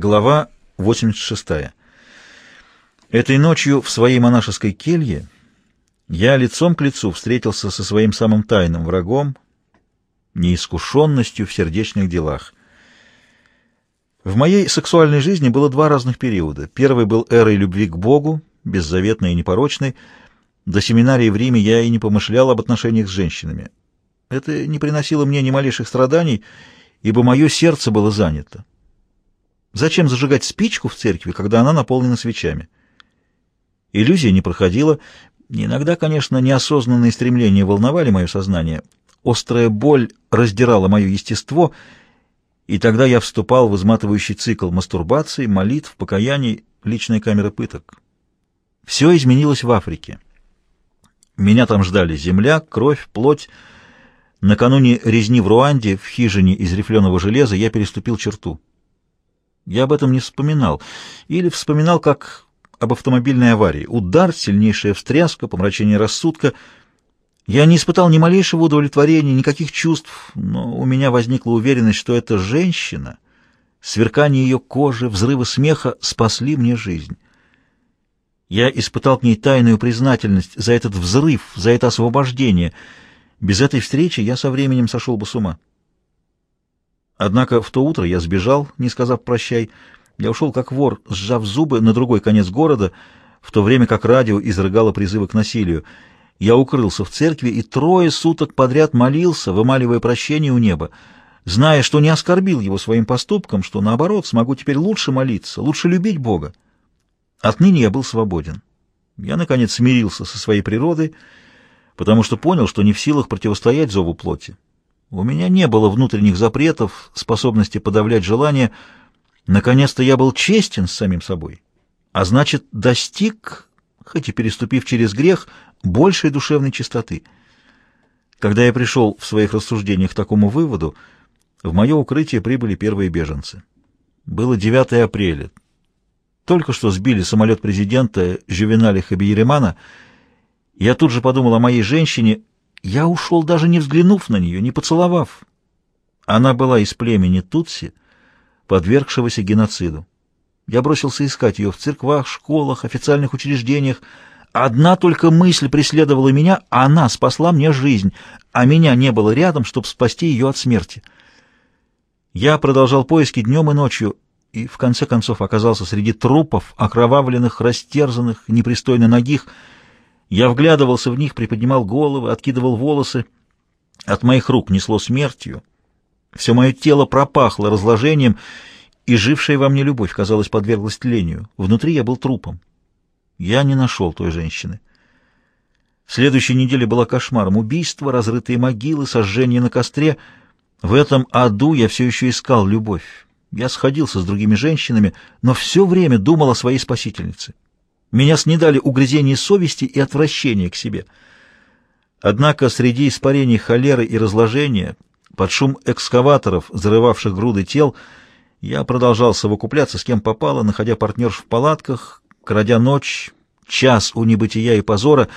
Глава 86. Этой ночью в своей монашеской келье я лицом к лицу встретился со своим самым тайным врагом, неискушенностью в сердечных делах. В моей сексуальной жизни было два разных периода. Первый был эрой любви к Богу, беззаветной и непорочной. До семинарии в Риме я и не помышлял об отношениях с женщинами. Это не приносило мне ни малейших страданий, ибо мое сердце было занято. Зачем зажигать спичку в церкви, когда она наполнена свечами? Иллюзия не проходила. Иногда, конечно, неосознанные стремления волновали мое сознание. Острая боль раздирала мое естество, и тогда я вступал в изматывающий цикл мастурбации, молитв, покаяний, личной камеры пыток. Все изменилось в Африке. Меня там ждали земля, кровь, плоть. Накануне резни в Руанде в хижине из рифленого железа я переступил черту. Я об этом не вспоминал. Или вспоминал как об автомобильной аварии. Удар, сильнейшая встряска, помрачение рассудка. Я не испытал ни малейшего удовлетворения, никаких чувств, но у меня возникла уверенность, что эта женщина, сверкание ее кожи, взрывы смеха спасли мне жизнь. Я испытал к ней тайную признательность за этот взрыв, за это освобождение. Без этой встречи я со временем сошел бы с ума. Однако в то утро я сбежал, не сказав прощай. Я ушел как вор, сжав зубы на другой конец города, в то время как радио изрыгало призывы к насилию. Я укрылся в церкви и трое суток подряд молился, вымаливая прощение у неба, зная, что не оскорбил его своим поступком, что, наоборот, смогу теперь лучше молиться, лучше любить Бога. Отныне я был свободен. Я, наконец, смирился со своей природой, потому что понял, что не в силах противостоять зову плоти. У меня не было внутренних запретов, способности подавлять желания. Наконец-то я был честен с самим собой. А значит, достиг, хоть и переступив через грех, большей душевной чистоты. Когда я пришел в своих рассуждениях к такому выводу, в мое укрытие прибыли первые беженцы. Было 9 апреля. Только что сбили самолет президента Жювеналя Хабиеремана. Я тут же подумал о моей женщине, я ушел, даже не взглянув на нее, не поцеловав. Она была из племени Тутси, подвергшегося геноциду. Я бросился искать ее в церквах, школах, официальных учреждениях. Одна только мысль преследовала меня, она спасла мне жизнь, а меня не было рядом, чтобы спасти ее от смерти. Я продолжал поиски днем и ночью, и в конце концов оказался среди трупов, окровавленных, растерзанных, непристойно ногих, я вглядывался в них, приподнимал головы, откидывал волосы. От моих рук несло смертью. Все мое тело пропахло разложением, и жившая во мне любовь, казалось, подверглась тлению. Внутри я был трупом. Я не нашел той женщины. Следующая неделя была кошмаром. Убийства, разрытые могилы, сожжение на костре. В этом аду я все еще искал любовь. Я сходился с другими женщинами, но все время думал о своей спасительнице. Меня снедали угрызения совести и отвращение к себе. Однако среди испарений холеры и разложения, под шум экскаваторов, взрывавших груды тел, я продолжал совокупляться с кем попало, находя партнерш в палатках, крадя ночь, час у небытия и позора,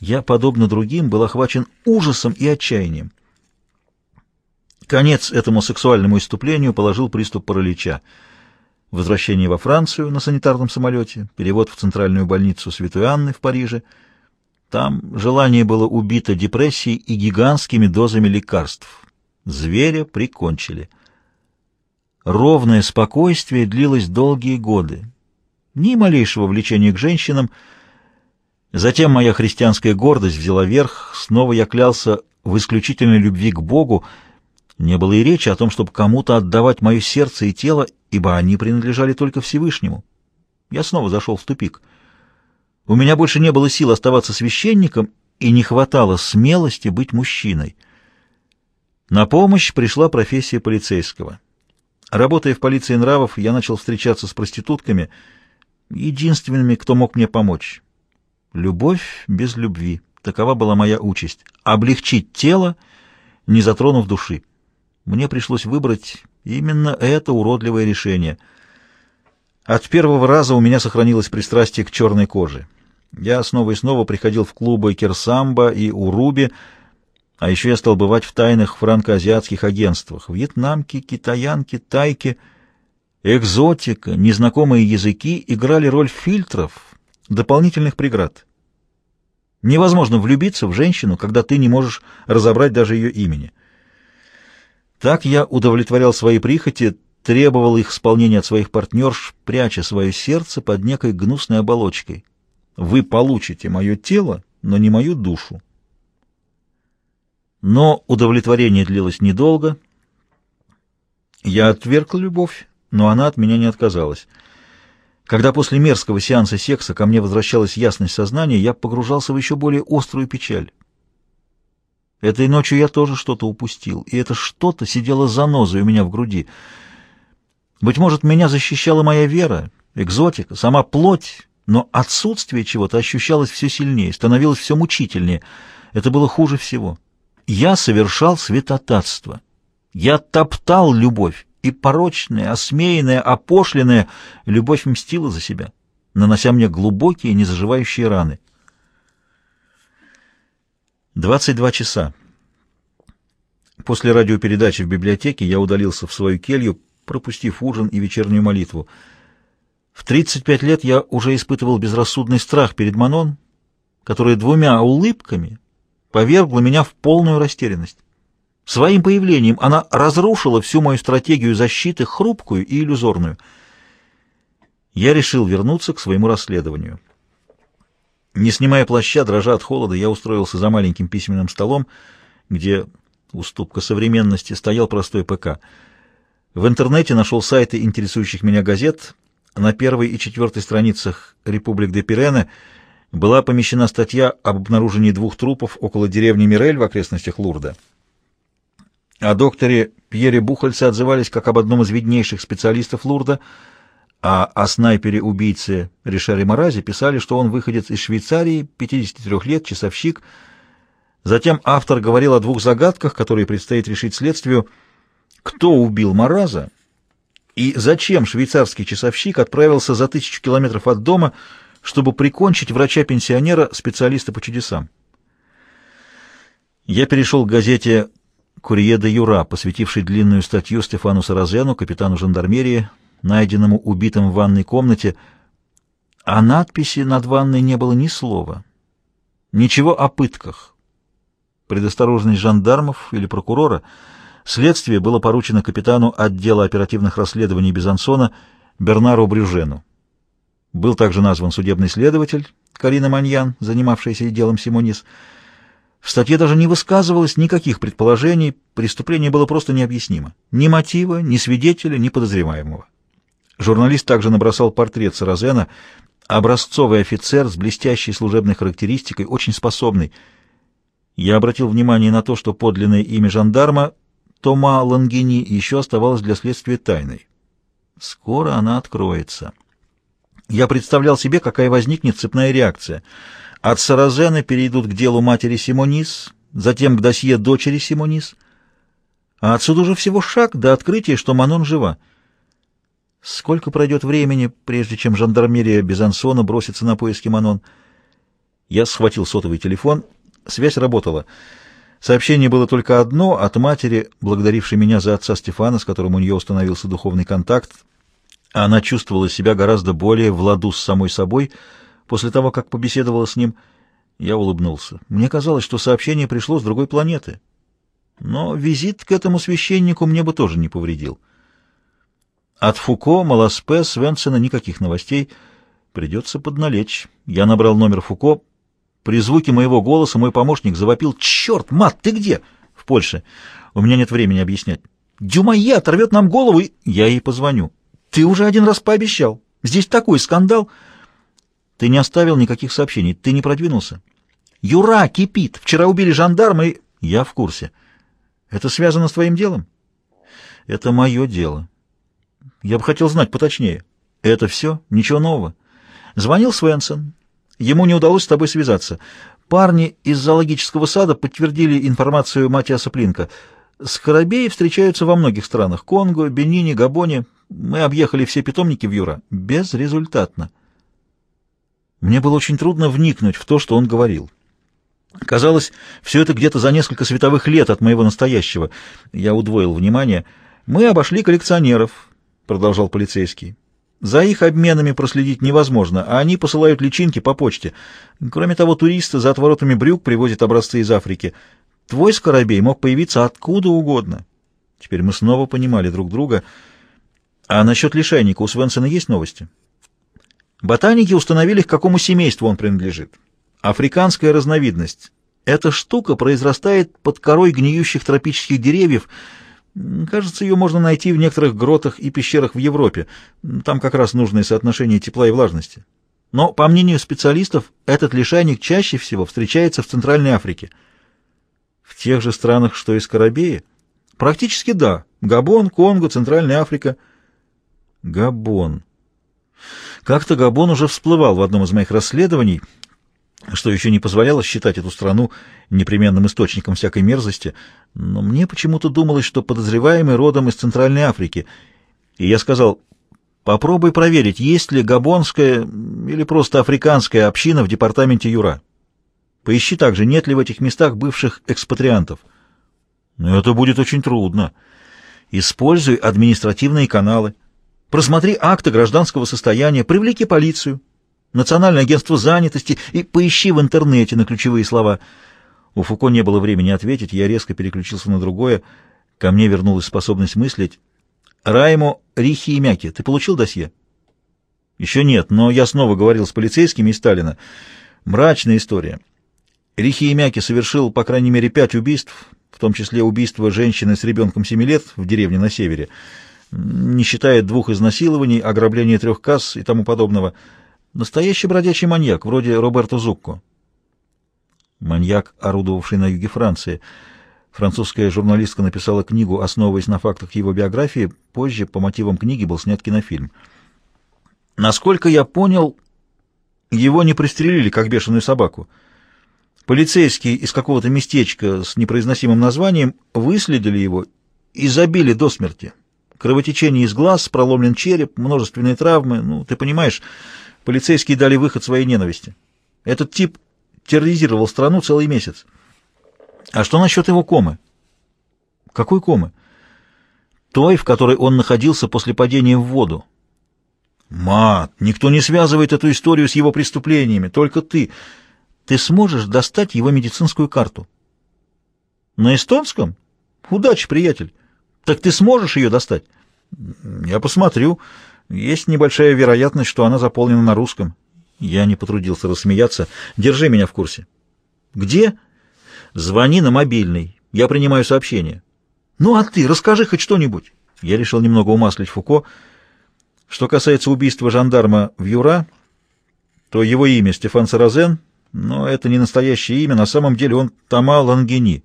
я, подобно другим, был охвачен ужасом и отчаянием. Конец этому сексуальному иступлению положил приступ паралича возвращение во Францию на санитарном самолете, перевод в центральную больницу Святой Анны в Париже. Там желание было убито депрессией и гигантскими дозами лекарств. Зверя прикончили. Ровное спокойствие длилось долгие годы. Ни малейшего влечения к женщинам. Затем моя христианская гордость взяла верх, снова я клялся в исключительной любви к Богу, не было и речи о том, чтобы кому-то отдавать мое сердце и тело, ибо они принадлежали только Всевышнему. Я снова зашел в тупик. У меня больше не было сил оставаться священником, и не хватало смелости быть мужчиной. На помощь пришла профессия полицейского. Работая в полиции нравов, я начал встречаться с проститутками, единственными, кто мог мне помочь. Любовь без любви. Такова была моя участь. Облегчить тело, не затронув души. Мне пришлось выбрать именно это уродливое решение. От первого раза у меня сохранилось пристрастие к черной коже. Я снова и снова приходил в клубы Керсамба и Уруби, а еще я стал бывать в тайных франко-азиатских агентствах. Вьетнамки, китаянки, тайки. Экзотика, незнакомые языки играли роль фильтров, дополнительных преград. Невозможно влюбиться в женщину, когда ты не можешь разобрать даже ее имени. Так я удовлетворял свои прихоти, требовал их исполнения от своих партнерш, пряча свое сердце под некой гнусной оболочкой. Вы получите мое тело, но не мою душу. Но удовлетворение длилось недолго. Я отверг любовь, но она от меня не отказалась. Когда после мерзкого сеанса секса ко мне возвращалась ясность сознания, я погружался в еще более острую печаль. Этой ночью я тоже что-то упустил, и это что-то сидело занозой у меня в груди. Быть может, меня защищала моя вера, экзотика, сама плоть, но отсутствие чего-то ощущалось все сильнее, становилось все мучительнее. Это было хуже всего. Я совершал святотатство. Я топтал любовь и порочная, осмеянная, опошленная любовь мстила за себя, нанося мне глубокие, незаживающие раны. 22 часа. После радиопередачи в библиотеке я удалился в свою келью, пропустив ужин и вечернюю молитву. В 35 лет я уже испытывал безрассудный страх перед Манон, которая двумя улыбками повергла меня в полную растерянность. Своим появлением она разрушила всю мою стратегию защиты, хрупкую и иллюзорную. Я решил вернуться к своему расследованию. Не снимая плаща, дрожа от холода, я устроился за маленьким письменным столом, где, уступка современности, стоял простой ПК. В интернете нашел сайты интересующих меня газет. На первой и четвертой страницах «Републик де Пирене» была помещена статья об обнаружении двух трупов около деревни Мирель в окрестностях Лурда. О докторе Пьере Бухальце отзывались как об одном из виднейших специалистов Лурда, а о снайпере-убийце Ришаре Моразе писали, что он выходец из Швейцарии, 53 лет, часовщик. Затем автор говорил о двух загадках, которые предстоит решить следствию. Кто убил Мораза и зачем швейцарский часовщик отправился за тысячу километров от дома, чтобы прикончить врача-пенсионера, специалиста по чудесам? Я перешел к газете Курье де Юра, посвятивший длинную статью Стефану Саразену, капитану жандармерии, найденному убитым в ванной комнате, а надписи над ванной не было ни слова. Ничего о пытках. Предосторожность жандармов или прокурора. Следствие было поручено капитану отдела оперативных расследований Безансона Бернару Брюжену. Был также назван судебный следователь Карина Маньян, занимавшаяся делом Симонис, в статье даже не высказывалось никаких предположений, преступление было просто необъяснимо. Ни мотива, ни свидетеля, ни подозреваемого. Журналист также набросал портрет Саразена, образцовый офицер с блестящей служебной характеристикой, очень способный. Я обратил внимание на то, что подлинное имя жандарма Тома Лангини еще оставалось для следствия тайной. Скоро она откроется. Я представлял себе, какая возникнет цепная реакция — от Саразена перейдут к делу матери Симонис, затем к досье дочери Симонис. А отсюда уже всего шаг до открытия, что Манон жива. Сколько пройдет времени, прежде чем жандармерия Безансона бросится на поиски Манон? Я схватил сотовый телефон. Связь работала. Сообщение было только одно от матери, благодарившей меня за отца Стефана, с которым у нее установился духовный контакт. Она чувствовала себя гораздо более в ладу с самой собой, После того, как побеседовала с ним, я улыбнулся. Мне казалось, что сообщение пришло с другой планеты. Но визит к этому священнику мне бы тоже не повредил. От Фуко, Маласпе, Свенсена никаких новостей. Придется подналечь. Я набрал номер Фуко. При звуке моего голоса мой помощник завопил «Черт, мат, ты где?» «В Польше. У меня нет времени объяснять». «Дюмайе оторвет нам голову и...» «Я ей позвоню». «Ты уже один раз пообещал. Здесь такой скандал...» Ты не оставил никаких сообщений. Ты не продвинулся. Юра кипит. Вчера убили жандарма и... Я в курсе. Это связано с твоим делом? Это мое дело. Я бы хотел знать поточнее. Это все? Ничего нового? Звонил Свенсон. Ему не удалось с тобой связаться. Парни из зоологического сада подтвердили информацию Матиаса Плинка. Скоробеи встречаются во многих странах. Конго, Бенине, Габоне. Мы объехали все питомники в Юра. Безрезультатно. Мне было очень трудно вникнуть в то, что он говорил. Казалось, все это где-то за несколько световых лет от моего настоящего. Я удвоил внимание. Мы обошли коллекционеров. — продолжал полицейский. «За их обменами проследить невозможно, а они посылают личинки по почте. Кроме того, туристы за отворотами брюк привозят образцы из Африки. Твой скоробей мог появиться откуда угодно». Теперь мы снова понимали друг друга. А насчет лишайника у Свенсона есть новости? Ботаники установили, к какому семейству он принадлежит. Африканская разновидность. Эта штука произрастает под корой гниющих тропических деревьев. Кажется, ее можно найти в некоторых гротах и пещерах в Европе. Там как раз нужное соотношение тепла и влажности. Но, по мнению специалистов, этот лишайник чаще всего встречается в Центральной Африке. В тех же странах, что и Скоробеи? Практически да. Габон, Конго, Центральная Африка. Габон. Как-то Габон уже всплывал в одном из моих расследований, что еще не позволяло считать эту страну непременным источником всякой мерзости, но мне почему-то думалось, что подозреваемый родом из Центральной Африки, и я сказал, попробуй проверить, есть ли габонская или просто африканская община в департаменте Юра. Поищи также, нет ли в этих местах бывших экспатриантов. Но это будет очень трудно. Используй административные каналы. Просмотри акты гражданского состояния, привлеки полицию. Национальное агентство занятости и поищи в интернете на ключевые слова. У Фуко не было времени ответить, я резко переключился на другое. Ко мне вернулась способность мыслить. Райму Рихи и Мяки, ты получил досье? Еще нет, но я снова говорил с полицейскими из Сталина. Мрачная история. Рихи и Мяки совершил, по крайней мере, пять убийств, в том числе убийство женщины с ребенком 7 лет в деревне на севере, не считая двух изнасилований, ограбления трех касс и тому подобного. Настоящий бродячий маньяк, вроде Роберто Зукко. Маньяк, орудовавший на юге Франции. Французская журналистка написала книгу, основываясь на фактах его биографии. Позже, по мотивам книги, был снят кинофильм. Насколько я понял, его не пристрелили, как бешеную собаку. Полицейские из какого-то местечка с непроизносимым названием выследили его и забили до смерти. Кровотечение из глаз, проломлен череп, множественные травмы. Ну, ты понимаешь, Полицейские дали выход своей ненависти. Этот тип терроризировал страну целый месяц. А что насчет его комы? Какой комы? Той, в которой он находился после падения в воду. Мат, никто не связывает эту историю с его преступлениями, только ты. Ты сможешь достать его медицинскую карту? На эстонском? Удачи, приятель. Так ты сможешь ее достать? Я посмотрю. Есть небольшая вероятность, что она заполнена на русском. Я не потрудился рассмеяться. Держи меня в курсе. Где? Звони на мобильный. Я принимаю сообщение. Ну а ты, расскажи хоть что-нибудь. Я решил немного умаслить Фуко. Что касается убийства жандарма в Юра, то его имя Стефан Саразен, но это не настоящее имя, на самом деле он Тома Лангини.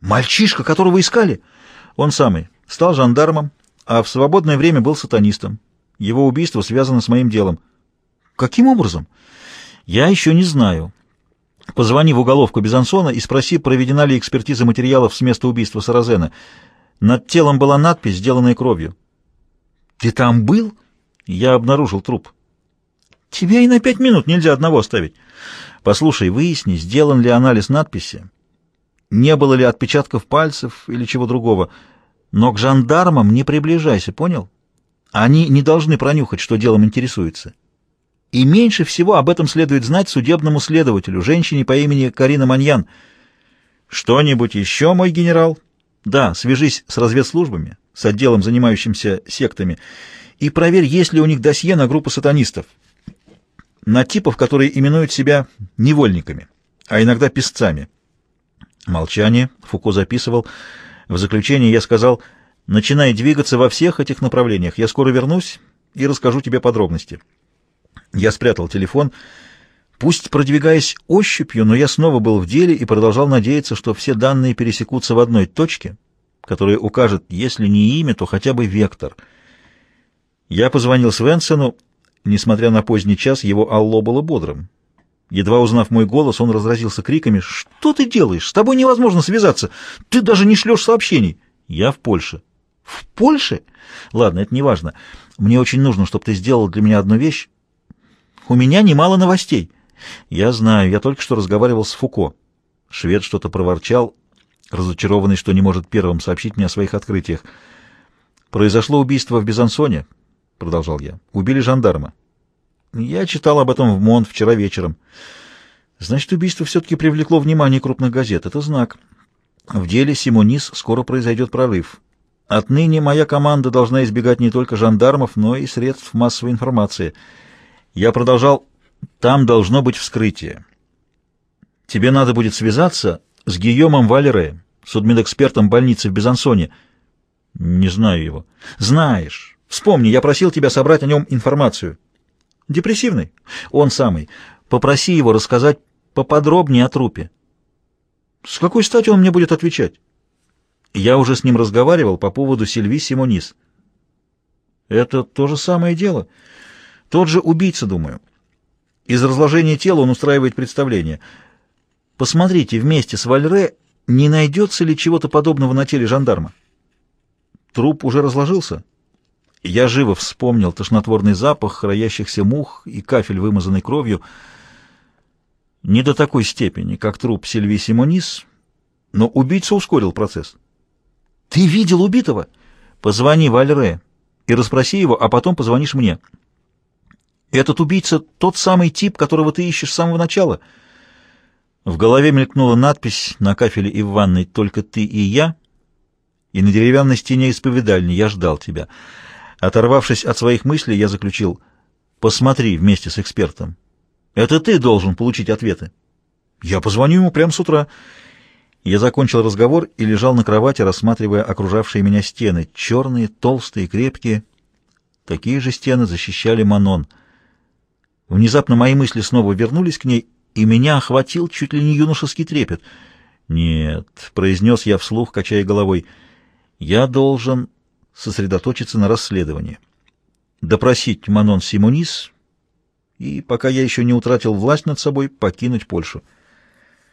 Мальчишка, которого искали? Он самый. Стал жандармом, а в свободное время был сатанистом. Его убийство связано с моим делом. Каким образом? Я еще не знаю. Позвони в уголовку Безансона и спроси, проведена ли экспертиза материалов с места убийства Саразена. Над телом была надпись, сделанная кровью. Ты там был? Я обнаружил труп. Тебя и на пять минут нельзя одного оставить. Послушай, выясни, сделан ли анализ надписи, не было ли отпечатков пальцев или чего другого. Но к жандармам не приближайся, понял? Они не должны пронюхать, что делом интересуется. И меньше всего об этом следует знать судебному следователю, женщине по имени Карина Маньян. Что-нибудь еще, мой генерал? Да, свяжись с разведслужбами, с отделом, занимающимся сектами, и проверь, есть ли у них досье на группу сатанистов, на типов, которые именуют себя невольниками, а иногда песцами. Молчание. Фуко записывал. В заключение я сказал, начинай двигаться во всех этих направлениях. Я скоро вернусь и расскажу тебе подробности. Я спрятал телефон, пусть продвигаясь ощупью, но я снова был в деле и продолжал надеяться, что все данные пересекутся в одной точке, которая укажет, если не имя, то хотя бы вектор. Я позвонил Свенсену, несмотря на поздний час, его алло было бодрым. Едва узнав мой голос, он разразился криками. «Что ты делаешь? С тобой невозможно связаться. Ты даже не шлешь сообщений». «Я в Польше». «В Польше? Ладно, это не важно. Мне очень нужно, чтобы ты сделал для меня одну вещь. У меня немало новостей». «Я знаю. Я только что разговаривал с Фуко». Швед что-то проворчал, разочарованный, что не может первым сообщить мне о своих открытиях. «Произошло убийство в Безансоне», — продолжал я. «Убили жандарма». «Я читал об этом в МОН вчера вечером». «Значит, убийство все-таки привлекло внимание крупных газет. Это знак. В деле Симонис скоро произойдет прорыв. Отныне моя команда должна избегать не только жандармов, но и средств массовой информации. Я продолжал. Там должно быть вскрытие. Тебе надо будет связаться с Гийомом Валере, судмедэкспертом больницы в Безансоне. Не знаю его. Знаешь. Вспомни, я просил тебя собрать о нем информацию. Депрессивный? Он самый. Попроси его рассказать поподробнее о трупе. С какой стати он мне будет отвечать? Я уже с ним разговаривал по поводу Сильви Симонис. Это то же самое дело. Тот же убийца, думаю. Из разложения тела он устраивает представление. Посмотрите вместе с Вальре, не найдется ли чего-то подобного на теле жандарма. Труп уже разложился. Я живо вспомнил тошнотворный запах роящихся мух и кафель, вымазанный кровью. Не до такой степени, как труп Сильви Симонис, но убийца ускорил процесс. «Ты видел убитого?» «Позвони Вальре и расспроси его, а потом позвонишь мне». «Этот убийца — тот самый тип, которого ты ищешь с самого начала». В голове мелькнула надпись на кафеле и в ванной «Только ты и я», и на деревянной стене исповедальни «Я ждал тебя». Оторвавшись от своих мыслей, я заключил «Посмотри вместе с экспертом. Это ты должен получить ответы». «Я позвоню ему прямо с утра». Я закончил разговор и лежал на кровати, рассматривая окружавшие меня стены, черные, толстые, крепкие. Такие же стены защищали Манон. Внезапно мои мысли снова вернулись к ней, и меня охватил чуть ли не юношеский трепет. «Нет», — произнес я вслух, качая головой, — «я должен сосредоточиться на расследовании, допросить Манон Симонис и, пока я еще не утратил власть над собой, покинуть Польшу».